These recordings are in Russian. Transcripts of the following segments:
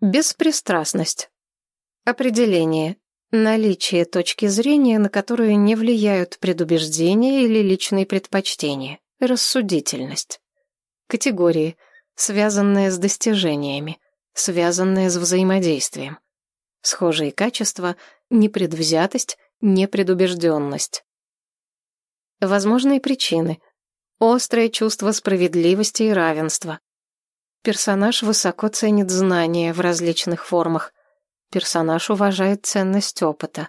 Беспристрастность. Определение. Наличие точки зрения, на которую не влияют предубеждения или личные предпочтения. Рассудительность. Категории. Связанные с достижениями. Связанные с взаимодействием. Схожие качества. Непредвзятость, непредубежденность. Возможные причины. Острое чувство справедливости и равенства. Персонаж высоко ценит знания в различных формах. Персонаж уважает ценность опыта.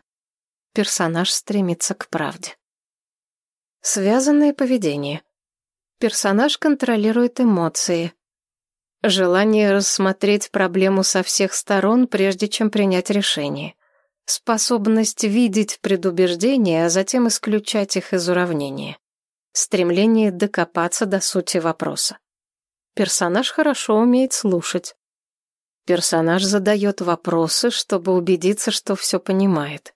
Персонаж стремится к правде. Связанное поведение. Персонаж контролирует эмоции. Желание рассмотреть проблему со всех сторон, прежде чем принять решение. Способность видеть предубеждения, а затем исключать их из уравнения. Стремление докопаться до сути вопроса. Персонаж хорошо умеет слушать. Персонаж задает вопросы, чтобы убедиться, что все понимает.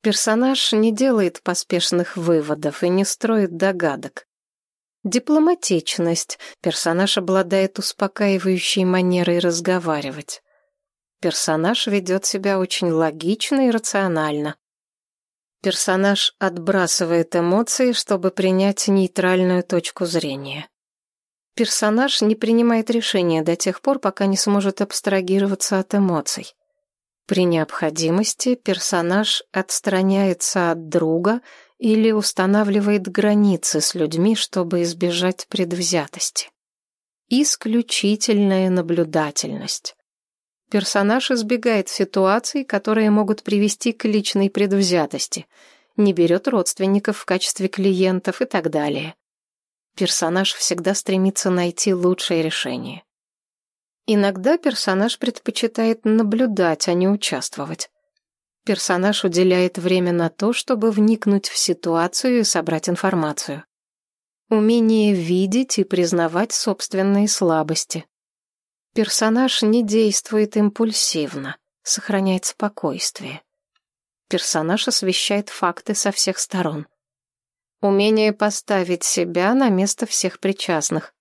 Персонаж не делает поспешных выводов и не строит догадок. Дипломатичность. Персонаж обладает успокаивающей манерой разговаривать. Персонаж ведет себя очень логично и рационально. Персонаж отбрасывает эмоции, чтобы принять нейтральную точку зрения. Персонаж не принимает решения до тех пор, пока не сможет абстрагироваться от эмоций. При необходимости персонаж отстраняется от друга или устанавливает границы с людьми, чтобы избежать предвзятости. Исключительная наблюдательность. Персонаж избегает ситуаций, которые могут привести к личной предвзятости, не берет родственников в качестве клиентов и так далее. Персонаж всегда стремится найти лучшее решение. Иногда персонаж предпочитает наблюдать, а не участвовать. Персонаж уделяет время на то, чтобы вникнуть в ситуацию и собрать информацию. Умение видеть и признавать собственные слабости. Персонаж не действует импульсивно, сохраняет спокойствие. Персонаж освещает факты со всех сторон. Умение поставить себя на место всех причастных.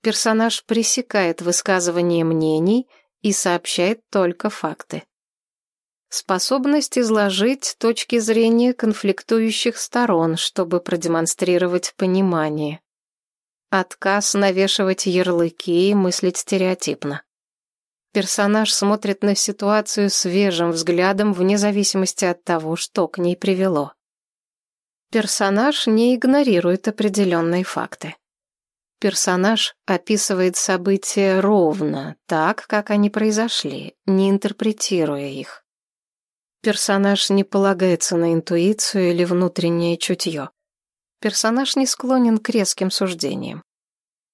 Персонаж пресекает высказывание мнений и сообщает только факты. Способность изложить точки зрения конфликтующих сторон, чтобы продемонстрировать понимание. Отказ навешивать ярлыки и мыслить стереотипно. Персонаж смотрит на ситуацию свежим взглядом вне зависимости от того, что к ней привело. Персонаж не игнорирует определенные факты. Персонаж описывает события ровно, так, как они произошли, не интерпретируя их. Персонаж не полагается на интуицию или внутреннее чутье. Персонаж не склонен к резким суждениям.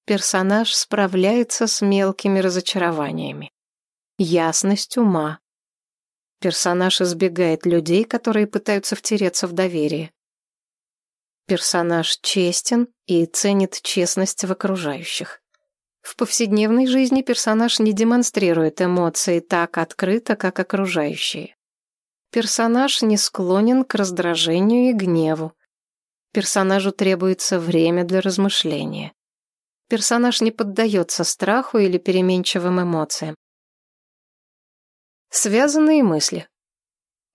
Персонаж справляется с мелкими разочарованиями. Ясность ума. Персонаж избегает людей, которые пытаются втереться в доверие. Персонаж честен и ценит честность в окружающих. В повседневной жизни персонаж не демонстрирует эмоции так открыто, как окружающие. Персонаж не склонен к раздражению и гневу. Персонажу требуется время для размышления. Персонаж не поддается страху или переменчивым эмоциям. Связанные мысли.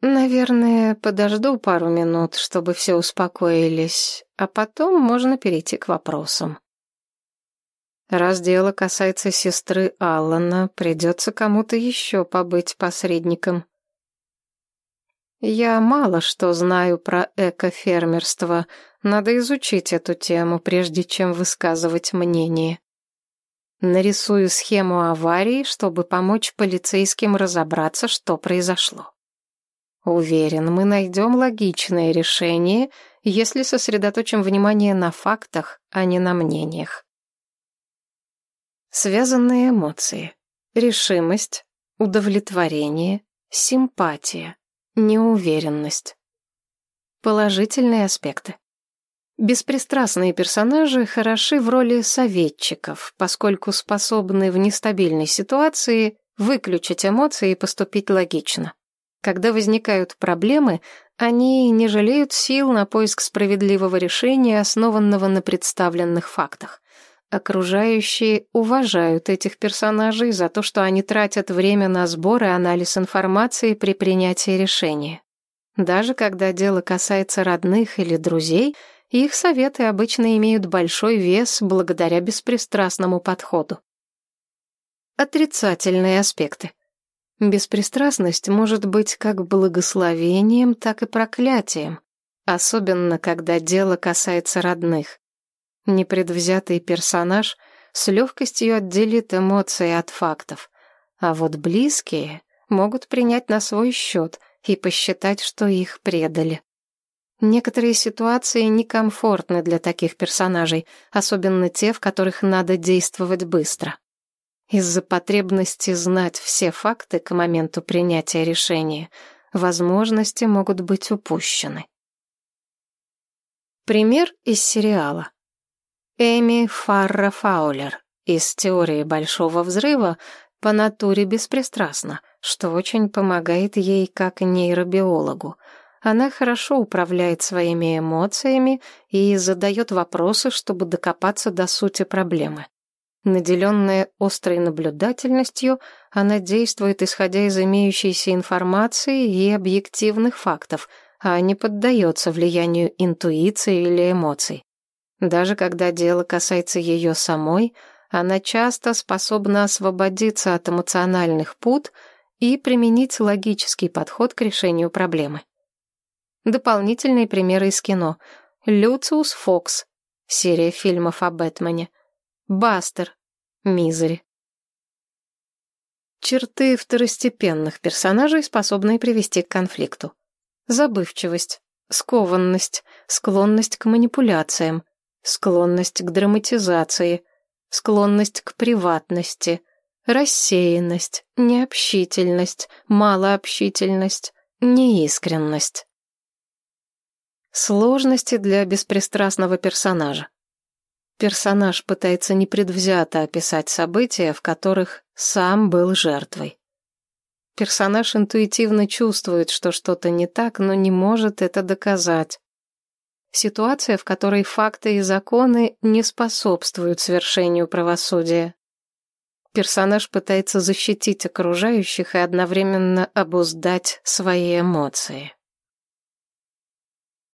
Наверное, подожду пару минут, чтобы все успокоились, а потом можно перейти к вопросам. Раз дело касается сестры Аллана, придется кому-то еще побыть посредником. Я мало что знаю про экофермерство, надо изучить эту тему, прежде чем высказывать мнение. Нарисую схему аварии, чтобы помочь полицейским разобраться, что произошло. Уверен, мы найдем логичное решение, если сосредоточим внимание на фактах, а не на мнениях. Связанные эмоции. Решимость, удовлетворение, симпатия, неуверенность. Положительные аспекты. Беспристрастные персонажи хороши в роли советчиков, поскольку способны в нестабильной ситуации выключить эмоции и поступить логично. Когда возникают проблемы, они не жалеют сил на поиск справедливого решения, основанного на представленных фактах. Окружающие уважают этих персонажей за то, что они тратят время на сбор и анализ информации при принятии решения. Даже когда дело касается родных или друзей, их советы обычно имеют большой вес благодаря беспристрастному подходу. Отрицательные аспекты. Беспристрастность может быть как благословением, так и проклятием, особенно когда дело касается родных. Непредвзятый персонаж с легкостью отделит эмоции от фактов, а вот близкие могут принять на свой счет и посчитать, что их предали. Некоторые ситуации некомфортны для таких персонажей, особенно те, в которых надо действовать быстро. Из-за потребности знать все факты к моменту принятия решения возможности могут быть упущены. Пример из сериала. Эми Фарра Фаулер из «Теории Большого Взрыва» по натуре беспристрастна, что очень помогает ей как нейробиологу. Она хорошо управляет своими эмоциями и задает вопросы, чтобы докопаться до сути проблемы. Наделенная острой наблюдательностью, она действует исходя из имеющейся информации и объективных фактов, а не поддается влиянию интуиции или эмоций. Даже когда дело касается ее самой, она часто способна освободиться от эмоциональных пут и применить логический подход к решению проблемы. Дополнительные примеры из кино. Люциус Фокс, серия фильмов о Бэтмене. Бастер, Мизери. Черты второстепенных персонажей, способные привести к конфликту. Забывчивость, скованность, склонность к манипуляциям, склонность к драматизации, склонность к приватности, рассеянность, необщительность, малообщительность, неискренность. Сложности для беспристрастного персонажа. Персонаж пытается непредвзято описать события, в которых сам был жертвой. Персонаж интуитивно чувствует, что что-то не так, но не может это доказать. Ситуация, в которой факты и законы не способствуют свершению правосудия. Персонаж пытается защитить окружающих и одновременно обуздать свои эмоции.